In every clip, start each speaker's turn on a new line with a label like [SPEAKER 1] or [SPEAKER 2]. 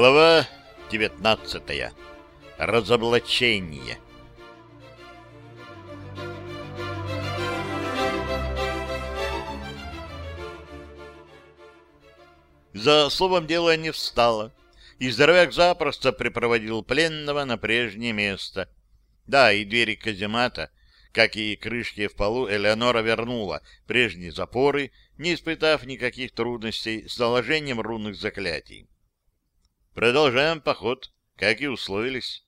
[SPEAKER 1] Глава 19. Разоблачение. За словом дело не встало, и здоровяк запросто припроводил пленного на прежнее место. Да, и двери каземата, как и крышки в полу, Элеонора вернула прежние запоры, не испытав никаких трудностей с наложением рунных заклятий. Продолжаем поход, как и условились.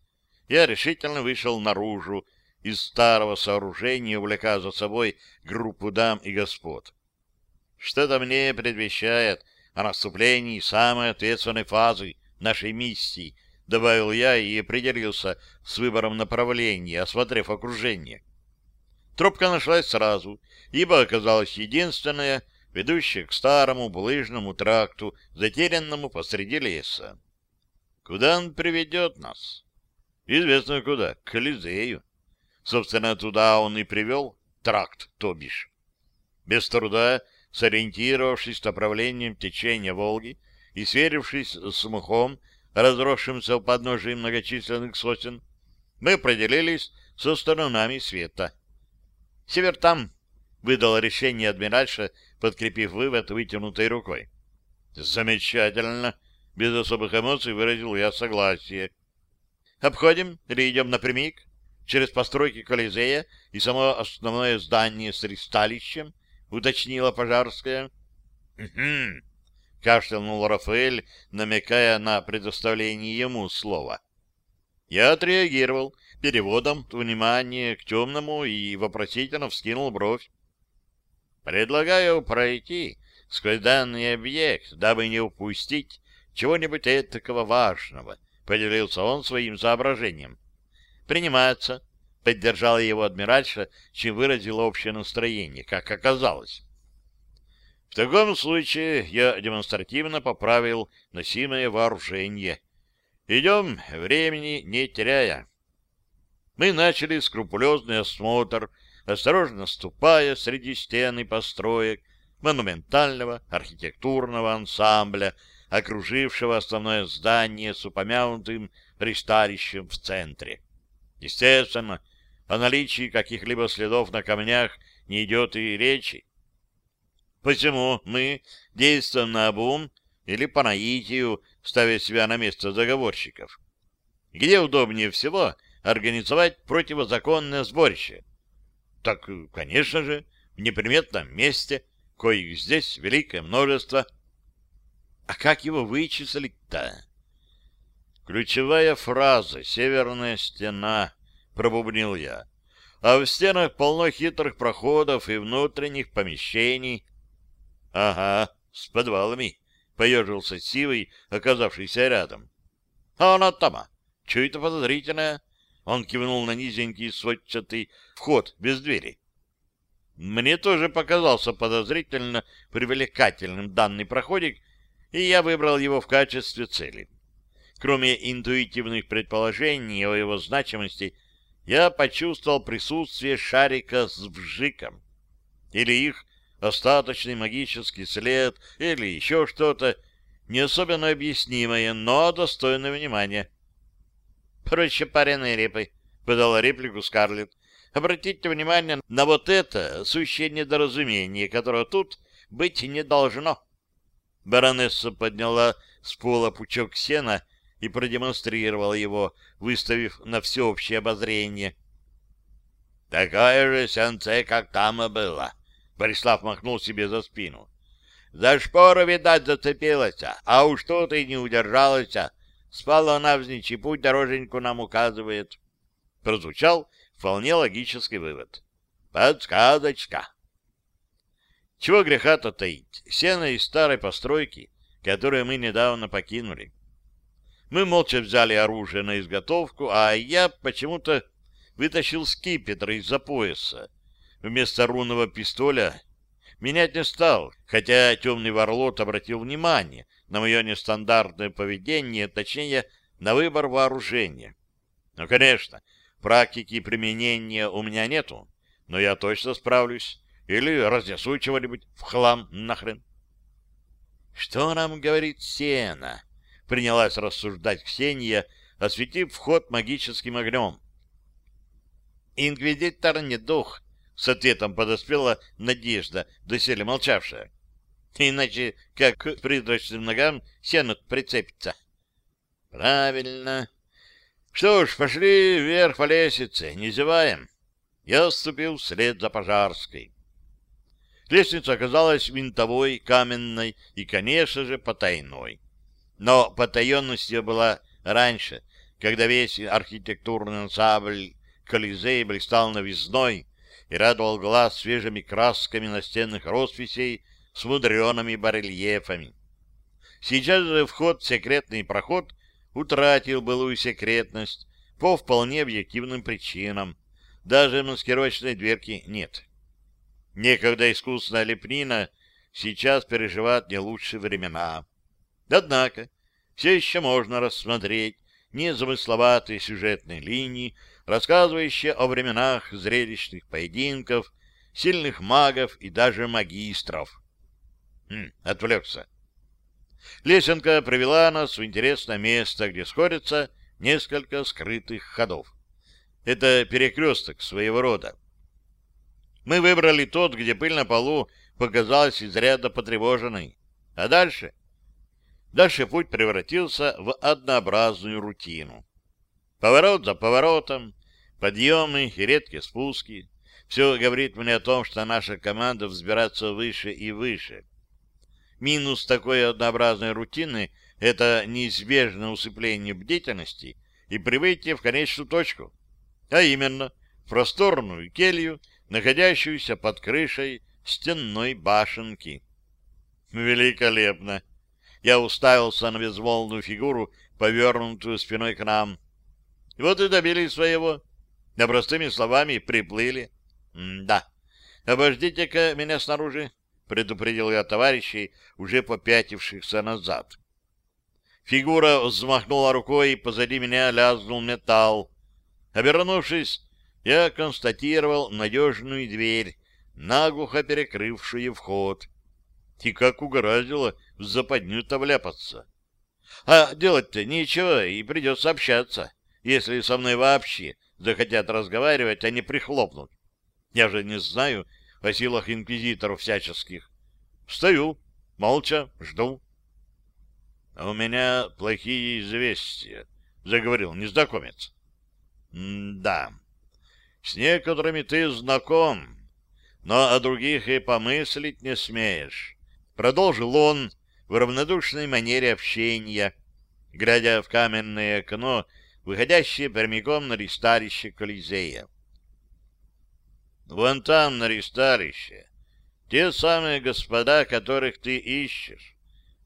[SPEAKER 1] Я решительно вышел наружу из старого сооружения, увлекая за собой группу дам и господ. Что-то мне предвещает о наступлении самой ответственной фазы нашей миссии, добавил я и определился с выбором направления, осмотрев окружение. Тропка нашлась сразу, ибо оказалась единственная, ведущая к старому булыжному тракту, затерянному посреди леса. Куда он приведет нас? Известно куда, к Колизею. Собственно, туда он и привел тракт, то бишь. Без труда, сориентировавшись с направлением течения Волги и сверившись с мухом, разросшимся у подножия многочисленных сосен, мы определились со сторонами света. «Север там», — выдал решение адмиральша, подкрепив вывод вытянутой рукой. «Замечательно», без особых эмоций выразил я согласие. Обходим или идем напрямик? Через постройки Колизея и само основное здание с ристалищем? Уточнила Пожарская. «Угу», — кашлянул Рафаэль, намекая на предоставление ему слова. Я отреагировал переводом внимания к темному и вопросительно вскинул бровь. «Предлагаю пройти сквозь данный объект, дабы не упустить чего-нибудь этакого важного, — поделился он своим соображением. — Принимается, — поддержала его адмиральша, чем выразила общее настроение, как оказалось. В таком случае я демонстративно поправил носимое вооружение. Идем, времени не теряя. Мы начали скрупулезный осмотр, осторожно ступая среди стен и построек монументального архитектурного ансамбля, окружившего основное здание с упомянутым ристалищем в центре. Естественно, о наличии каких-либо следов на камнях не идет и речи. Почему мы действуем на обум или по наитию, ставя себя на место заговорщиков? Где удобнее всего организовать противозаконное сборище? Так, конечно же, в неприметном месте, коих здесь великое множество – а как его вычислить-то? Ключевая фраза «Северная стена», — пробубнил я. А в стенах полно хитрых проходов и внутренних помещений. — Ага, с подвалами, — поежился Сивый, оказавшийся рядом. — А она тама. Это подозрительное? Он кивнул на низенький сводчатый вход без двери. Мне тоже показался подозрительно привлекательным данный проходик, и я выбрал его в качестве цели. Кроме интуитивных предположений о его значимости, я почувствовал присутствие шарика с вжиком. Или их остаточный магический след, или еще что-то, не особенно объяснимое, но достойное внимания. «Проще пареной репы», — подала реплику Скарлетт. «Обратите внимание на вот это сущее недоразумение, которого тут быть не должно». Баронесса подняла с пола пучок сена и продемонстрировала его, выставив на всеобщее обозрение. — Такое же сенце, как там и было. Борислав махнул себе за спину. — За шпору, видать, зацепилась, а уж тут и не удержалась. Спала навзничь, и путь дороженьку нам указывает. Прозвучал вполне логический вывод. — Подсказочка. Чего греха-то таить? Сено из старой постройки, которую мы недавно покинули. Мы молча взяли оружие на изготовку, а я почему-то вытащил скипетр из-за пояса. Вместо рунного пистоля менять не стал, хотя темный ворлот обратил внимание на мое нестандартное поведение, точнее, на выбор вооружения. Ну, конечно, практики применения у меня нету, но я точно справлюсь. Или разнесу чего-нибудь в хлам нахрен. — Что нам говорит сено? — принялась рассуждать Ксения, осветив вход магическим огнем. «Инквизитор не дух», — с ответом подоспела Надежда, доселе молчавшая. «Иначе как к призрачным ногам сено прицепится». «Правильно. Что ж, пошли вверх по лестнице, не зеваем». Я ступил вслед за Пожарской. Лестница оказалась винтовой, каменной и, конечно же, потайной. Но потаенность ее была раньше, когда весь архитектурный ансамбль Колизей блистал новизной и радовал глаз свежими красками настенных росписей с мудреными барельефами. Сейчас же вход в секретный проход утратил былую секретность по вполне объективным причинам. Даже маскировочной дверки нет. Некогда искусная лепнина сейчас переживает не лучшие времена. Однако все еще можно рассмотреть незамысловатые сюжетные линии, рассказывающие о временах зрелищных поединков, сильных магов и даже магистров. Хм, отвлекся. Лесенка привела нас в интересное место, где сходятся несколько скрытых ходов. Это перекресток своего рода. Мы выбрали тот, где пыль на полу показалась изрядно потревоженной. А дальше? Дальше путь превратился в однообразную рутину. Поворот за поворотом, подъемы и редкие спуски. Все говорит мне о том, что наша команда взбирается выше и выше. Минус такой однообразной рутины — это неизбежное усыпление бдительности и прибытие в конечную точку, а именно в просторную келью находящуюся под крышей стенной башенки. Великолепно! Я уставился на безмолвную фигуру, повернутую спиной к нам. Вот и добились своего. Да простыми словами приплыли. М да. Обождите-ка меня снаружи, предупредил я товарищей, уже попятившихся назад. Фигура взмахнула рукой, и позади меня лязнул металл. Обернувшись, я констатировал надежную дверь, наглухо перекрывшую вход. И как угораздило в западню-то вляпаться. А делать-то нечего, и придется общаться, если со мной вообще захотят разговаривать, а не прихлопнут. Я же не знаю о силах инквизиторов всяческих. Стою, молча, жду. — А у меня плохие известия, — заговорил незнакомец. — Да, с некоторыми ты знаком, но о других и помыслить не смеешь. Продолжил он в равнодушной манере общения, глядя в каменное окно, выходящее прямиком на ристалище Колизея. Вон там, на ристалище, те самые господа, которых ты ищешь.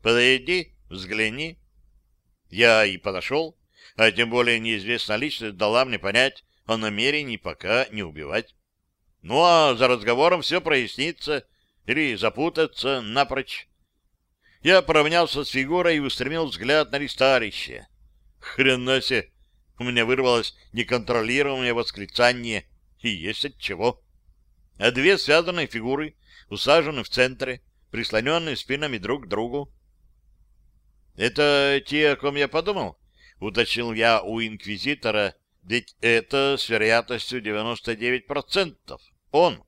[SPEAKER 1] Подойди, взгляни. Я и подошел, а тем более неизвестная личность дала мне понять, о намерении пока не убивать. Ну, а за разговором все прояснится или запутаться напрочь. Я поравнялся с фигурой и устремил взгляд на ресталище. Хрена себе! У меня вырвалось неконтролируемое восклицание, и есть от чего. А две связанные фигуры усажены в центре, прислоненные спинами друг к другу. — Это те, о ком я подумал? — уточнил я у инквизитора, ведь это с вероятностью 99%. Он.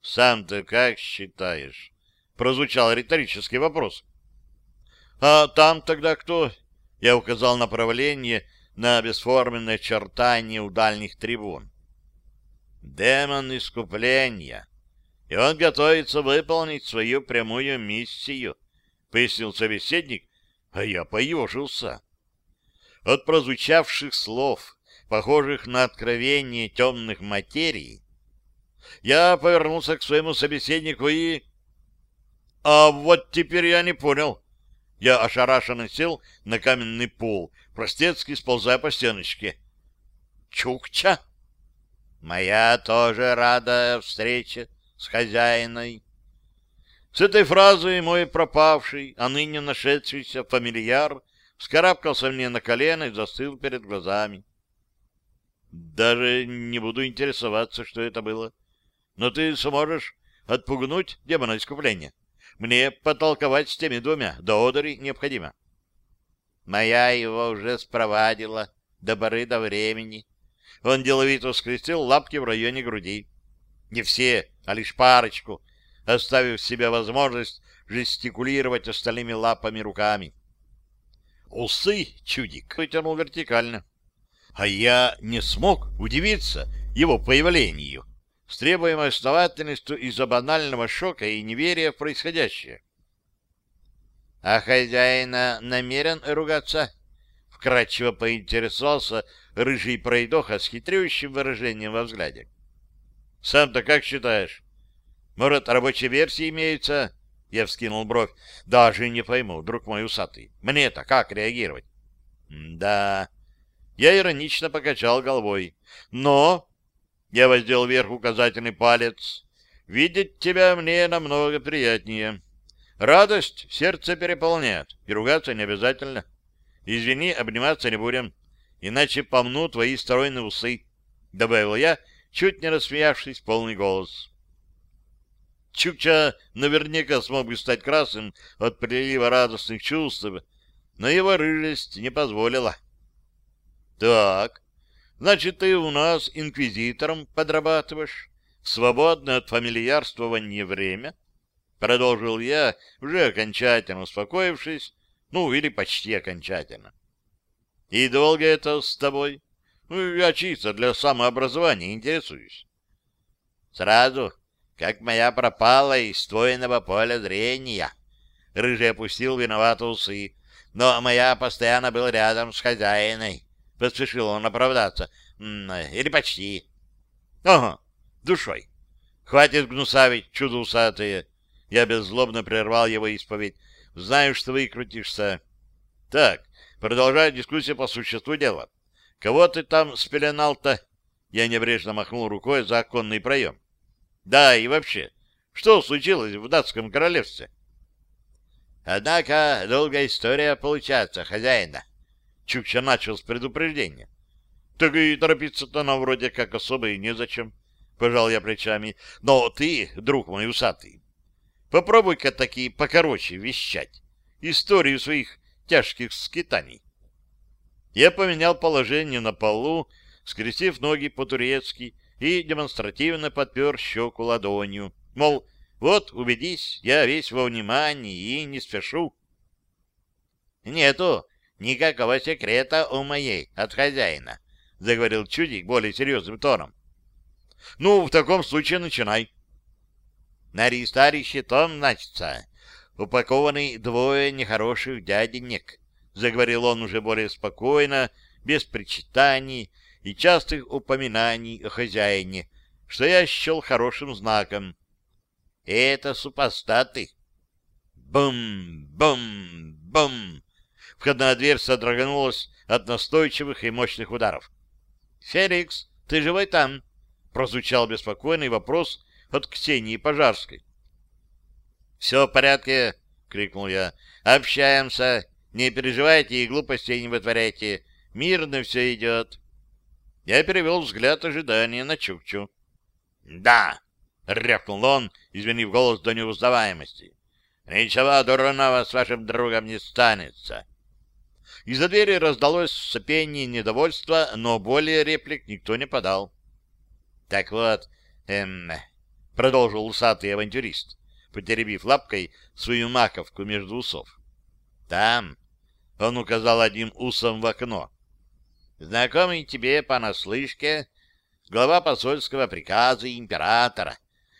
[SPEAKER 1] «Сам-то как считаешь?» — прозвучал риторический вопрос. «А там тогда кто?» — я указал направление на бесформенное чертание у дальних трибун. «Демон искупления, и он готовится выполнить свою прямую миссию», — пояснил собеседник, а я поежился. От прозвучавших слов, похожих на откровение темных материй, я повернулся к своему собеседнику и... А вот теперь я не понял. Я ошарашенно сел на каменный пол, простецки сползая по стеночке. Чукча? Моя тоже рада встрече с хозяиной. С этой фразой мой пропавший, а ныне нашедшийся фамильяр вскарабкался мне на колено и застыл перед глазами. Даже не буду интересоваться, что это было. Но ты сможешь отпугнуть демона искупления. Мне потолковать с теми двумя до одери необходимо. Моя его уже спровадила до поры до времени. Он деловито скрестил лапки в районе груди. Не все, а лишь парочку, оставив себе возможность жестикулировать остальными лапами руками. Усы чудик вытянул вертикально. А я не смог удивиться его появлению с требуемой основательностью из-за банального шока и неверия в происходящее. — А хозяина намерен ругаться? — вкратчиво поинтересовался рыжий пройдоха с хитрющим выражением во взгляде. — Сам-то как считаешь? Может, рабочие версии имеются? Я вскинул бровь. Даже не пойму, друг мой усатый. Мне-то как реагировать? — Да... Я иронично покачал головой. Но я воздел вверх указательный палец. Видеть тебя мне намного приятнее. Радость сердце переполняет, и ругаться не обязательно. Извини, обниматься не будем, иначе помну твои стройные усы, — добавил я, чуть не рассмеявшись в полный голос. Чукча наверняка смог бы стать красным от прилива радостных чувств, но его рыжесть не позволила. — Так, Значит, ты у нас инквизитором подрабатываешь в свободное от фамильярствования время? Продолжил я, уже окончательно успокоившись, ну, или почти окончательно. И долго это с тобой? Ну, я чисто для самообразования интересуюсь. Сразу, как моя пропала из твойного поля зрения. Рыжий опустил виновато усы, но моя постоянно была рядом с хозяиной. — поспешил он оправдаться. «Или почти». «Ага, душой. Хватит гнусавить, чудо усатые». Я беззлобно прервал его исповедь. «Знаю, что выкрутишься». «Так, продолжая дискуссию по существу дела. Кого ты там спеленал-то?» Я небрежно махнул рукой за оконный проем. «Да, и вообще, что случилось в датском королевстве?» «Однако долгая история получается, хозяина», Чукча начал с предупреждения. Так и торопиться-то нам вроде как особо и незачем, пожал я плечами. Но ты, друг мой усатый, попробуй-ка таки покороче вещать историю своих тяжких скитаний. Я поменял положение на полу, скрестив ноги по-турецки и демонстративно подпер щеку ладонью. Мол, вот, убедись, я весь во внимании и не спешу. — Нету никакого секрета у моей от хозяина, — заговорил Чудик более серьезным тоном. — Ну, в таком случае начинай. На рестарище том, значится, упакованы двое нехороших дяденек, — заговорил он уже более спокойно, без причитаний и частых упоминаний о хозяине, что я счел хорошим знаком. Это супостаты. Бум, бум, бум. Входная дверь содрогнулась от настойчивых и мощных ударов. «Феликс, ты живой там?» — прозвучал беспокойный вопрос от Ксении Пожарской. «Все в порядке!» — крикнул я. «Общаемся! Не переживайте и глупостей не вытворяйте! Мирно все идет!» Я перевел взгляд ожидания на Чукчу. «Да!» — рявкнул он, изменив голос до неузнаваемости. «Ничего дурного с вашим другом не станется!» Из-за двери раздалось сопение недовольства, но более реплик никто не подал. — Так вот, эм, — продолжил усатый авантюрист, потеребив лапкой свою маковку между усов. — Там, — он указал одним усом в окно, — знакомый тебе понаслышке глава посольского приказа императора,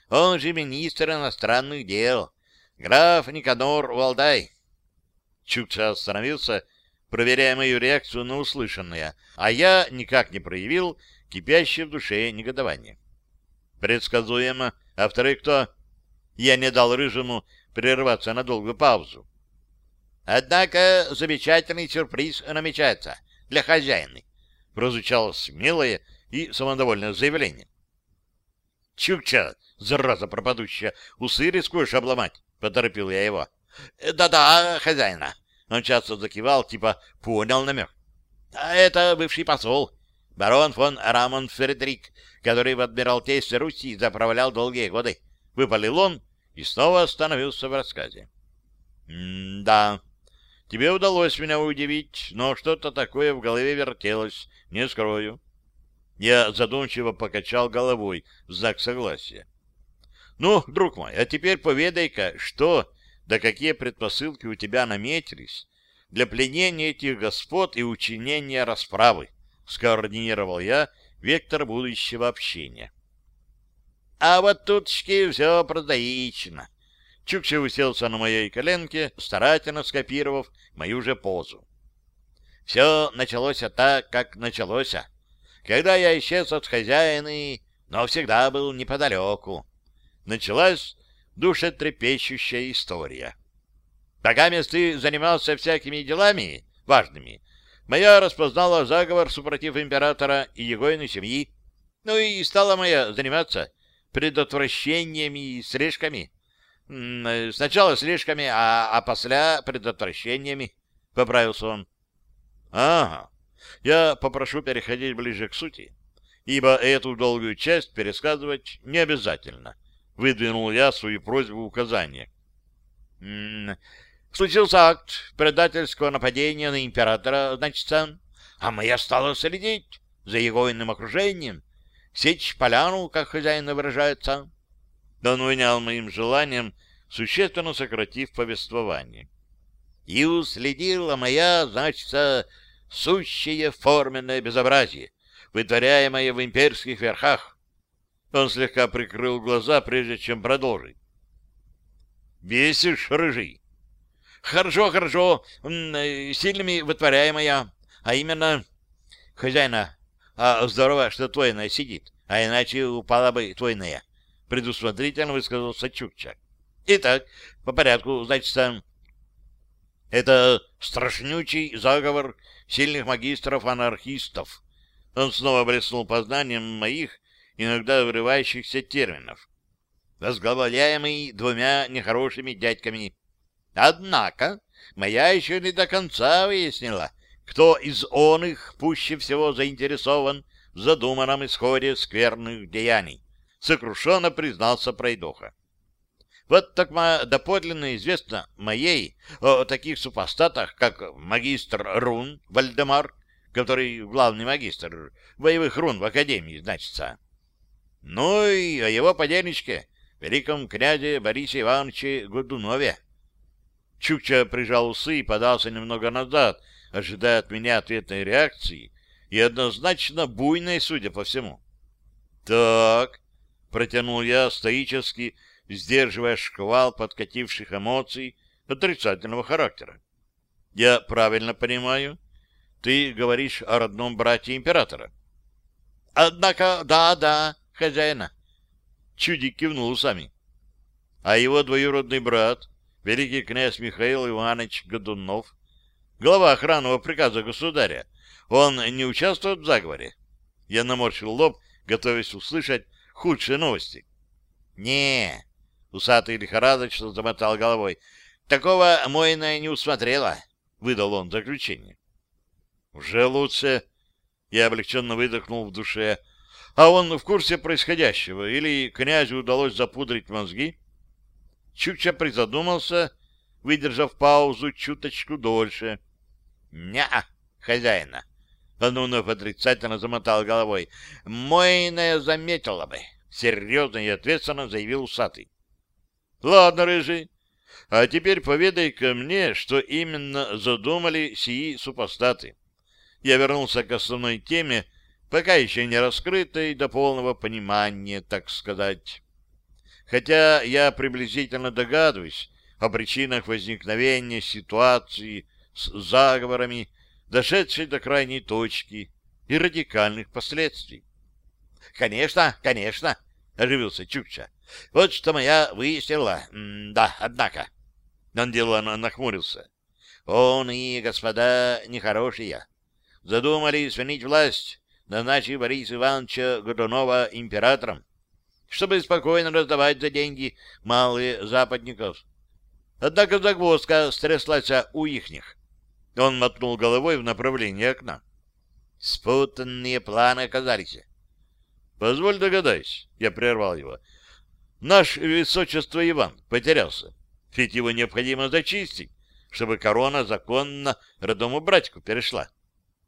[SPEAKER 1] он же министр иностранных дел, граф Никанор Валдай. Чукча остановился проверяя мою реакцию на услышанное, а я никак не проявил кипящее в душе негодование. Предсказуемо. А второй кто? Я не дал Рыжему прерваться на долгую паузу. Однако замечательный сюрприз намечается для хозяина. Прозвучало смелое и самодовольное заявление. Чукча, зараза пропадущая, усы рискуешь обломать, поторопил я его. Да-да, хозяина, он часто закивал, типа понял намек. А это бывший посол, барон фон Рамон Фредерик, который в Адмиралтействе Руси заправлял долгие годы. Выпалил он и снова остановился в рассказе. «Да, Тебе удалось меня удивить, но что-то такое в голове вертелось, не скрою. Я задумчиво покачал головой в знак согласия. Ну, друг мой, а теперь поведай-ка, что, да какие предпосылки у тебя наметились для пленения этих господ и учинения расправы, скоординировал я вектор будущего общения. А вот тутчки все прозаично. Чукча уселся на моей коленке, старательно скопировав мою же позу. Все началось так, как началось. Когда я исчез от хозяина, но всегда был неподалеку. Началась душетрепещущая история. Пока ты занимался всякими делами важными, моя распознала заговор супротив императора и его иной семьи, ну и стала моя заниматься предотвращениями и слежками. Сначала слежками, а, а после предотвращениями, — поправился он. — Ага, я попрошу переходить ближе к сути, ибо эту долгую часть пересказывать не обязательно, — выдвинул я свою просьбу указания. — Случился акт предательского нападения на императора, значит, сам, а моя стала следить за его иным окружением, сечь поляну, как хозяин выражается. Он унял моим желанием, существенно сократив повествование. И уследила моя, значит, сущее форменное безобразие, вытворяемое в имперских верхах. Он слегка прикрыл глаза, прежде чем продолжить. «Бесишь, рыжий!» «Хорошо, хорошо, сильными вытворяемая, а именно хозяина а здорово, что твойная сидит, а иначе упала бы твойная, — предусмотрительно высказался Чукча. Итак, по порядку, значит, сам... Это страшнючий заговор сильных магистров-анархистов. Он снова блеснул познанием моих, иногда вырывающихся терминов, возглавляемый двумя нехорошими дядьками. Однако моя еще не до конца выяснила, кто из он их пуще всего заинтересован в задуманном исходе скверных деяний, сокрушенно признался Пройдоха. Вот так доподлинно известно моей о таких супостатах, как магистр рун Вальдемар, который главный магистр боевых рун в Академии, значится. Ну и о его подельничке, великом князе Борисе Ивановиче Годунове. Чукча прижал усы и подался немного назад, ожидая от меня ответной реакции, и однозначно буйной, судя по всему. «Так», — протянул я стоически, сдерживая шквал подкативших эмоций отрицательного характера. «Я правильно понимаю, ты говоришь о родном брате императора?» «Однако, да-да, хозяина», — чудик кивнул усами. «А его двоюродный брат, великий князь Михаил Иванович Годунов, глава охранного приказа государя, он не участвует в заговоре? Я наморщил лоб, готовясь услышать худшие новости. не усатый лихорадочно замотал головой. Такого Мойна не усмотрела, выдал он заключение. Уже лучше. Я облегченно выдохнул в душе. А он в курсе происходящего? Или князю удалось запудрить мозги? Чукча призадумался, выдержав паузу чуточку дольше. «Не-а, хозяина!» Вновь отрицательно замотал головой. «Мойная заметила бы!» Серьезно и ответственно заявил усатый. «Ладно, рыжий, а теперь поведай-ка мне, что именно задумали сии супостаты». Я вернулся к основной теме, пока еще не раскрытой до полного понимания, так сказать. Хотя я приблизительно догадываюсь о причинах возникновения ситуации с заговорами, дошедшей до крайней точки и радикальных последствий. — Конечно, конечно, — оживился Чукча. — Вот что моя выяснила. Да, однако. Он делано нахмурился. — Он и господа нехорошие. Задумали сменить власть, назначив Бориса Ивановича Годунова императором, чтобы спокойно раздавать за деньги малые западников. Однако загвоздка стряслась у ихних. Он мотнул головой в направлении окна. Спутанные планы оказались. Позволь догадайся, я прервал его. Наш высочество Иван потерялся, ведь его необходимо зачистить, чтобы корона законно родному братику перешла.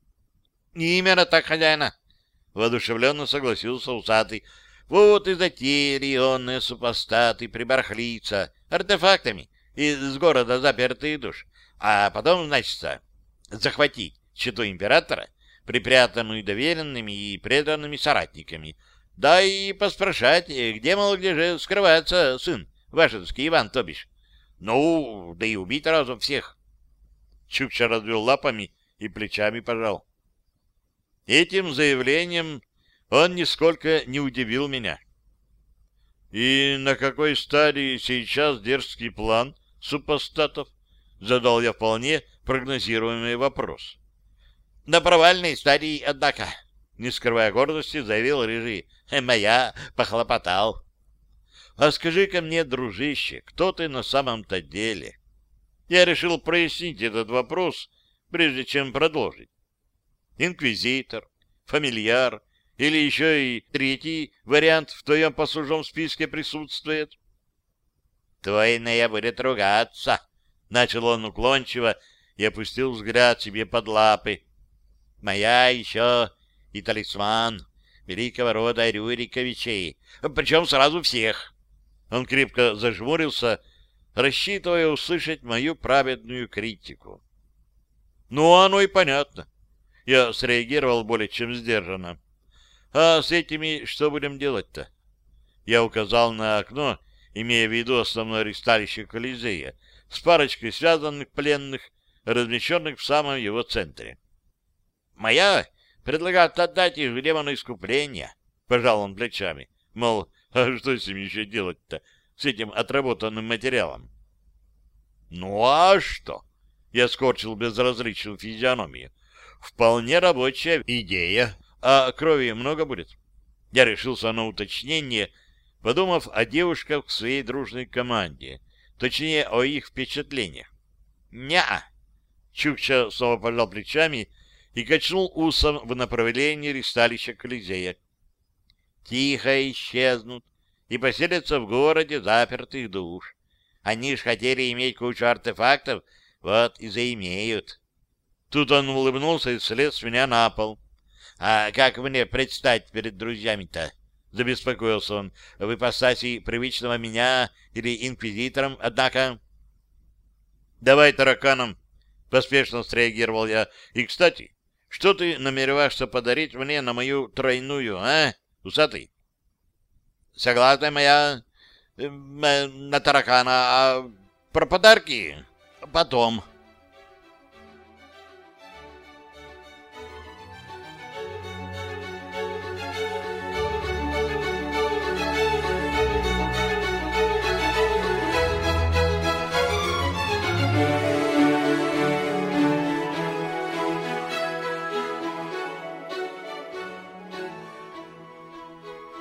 [SPEAKER 1] — Именно так, хозяина! — воодушевленно согласился усатый. — Вот и затеяли онные супостаты прибархлица артефактами из города запертые душ, а потом, значит, захватить читу императора, припрятанную доверенными и преданными соратниками, да и поспрашать, где, мол, где же скрывается сын Вашинский Иван, то бишь. Ну, да и убить разом всех. Чукча развел лапами и плечами пожал. Этим заявлением он нисколько не удивил меня. И на какой стадии сейчас дерзкий план супостатов? Задал я вполне прогнозируемый вопрос. На провальной стадии, однако, не скрывая гордости, заявил Рыжий. Моя похлопотал. А скажи-ка мне, дружище, кто ты на самом-то деле? Я решил прояснить этот вопрос, прежде чем продолжить. Инквизитор, фамильяр или еще и третий вариант в твоем послужном списке присутствует? Твойная будет ругаться, — начал он уклончиво и опустил взгляд себе под лапы. Моя еще и талисман великого рода Рюриковичей, причем сразу всех. Он крепко зажмурился, рассчитывая услышать мою праведную критику. Ну, оно и понятно. Я среагировал более чем сдержанно. А с этими что будем делать-то? Я указал на окно, имея в виду основное ресталище Колизея, с парочкой связанных пленных, размещенных в самом его центре. «Моя предлагает отдать их демону искупления», — пожал он плечами. Мол, а что с ним еще делать-то, с этим отработанным материалом? Ну а что? Я скорчил безразличную физиономию. Вполне рабочая идея. А крови много будет? Я решился на уточнение, подумав о девушках в своей дружной команде, точнее, о их впечатлениях. «Не-а!» Чукча снова пожал плечами и качнул усом в направлении ристалища Колизея тихо исчезнут и поселятся в городе запертых душ. Они ж хотели иметь кучу артефактов, вот и заимеют. Тут он улыбнулся и слез с меня на пол. — А как мне предстать перед друзьями-то? — забеспокоился он. — В ипостаси привычного меня или инквизитором, однако? — Давай тараканом, — поспешно среагировал я. — И, кстати, что ты намереваешься подарить мне на мою тройную, а? — Усатый? Согласна моя э, на таракана, а про подарки потом.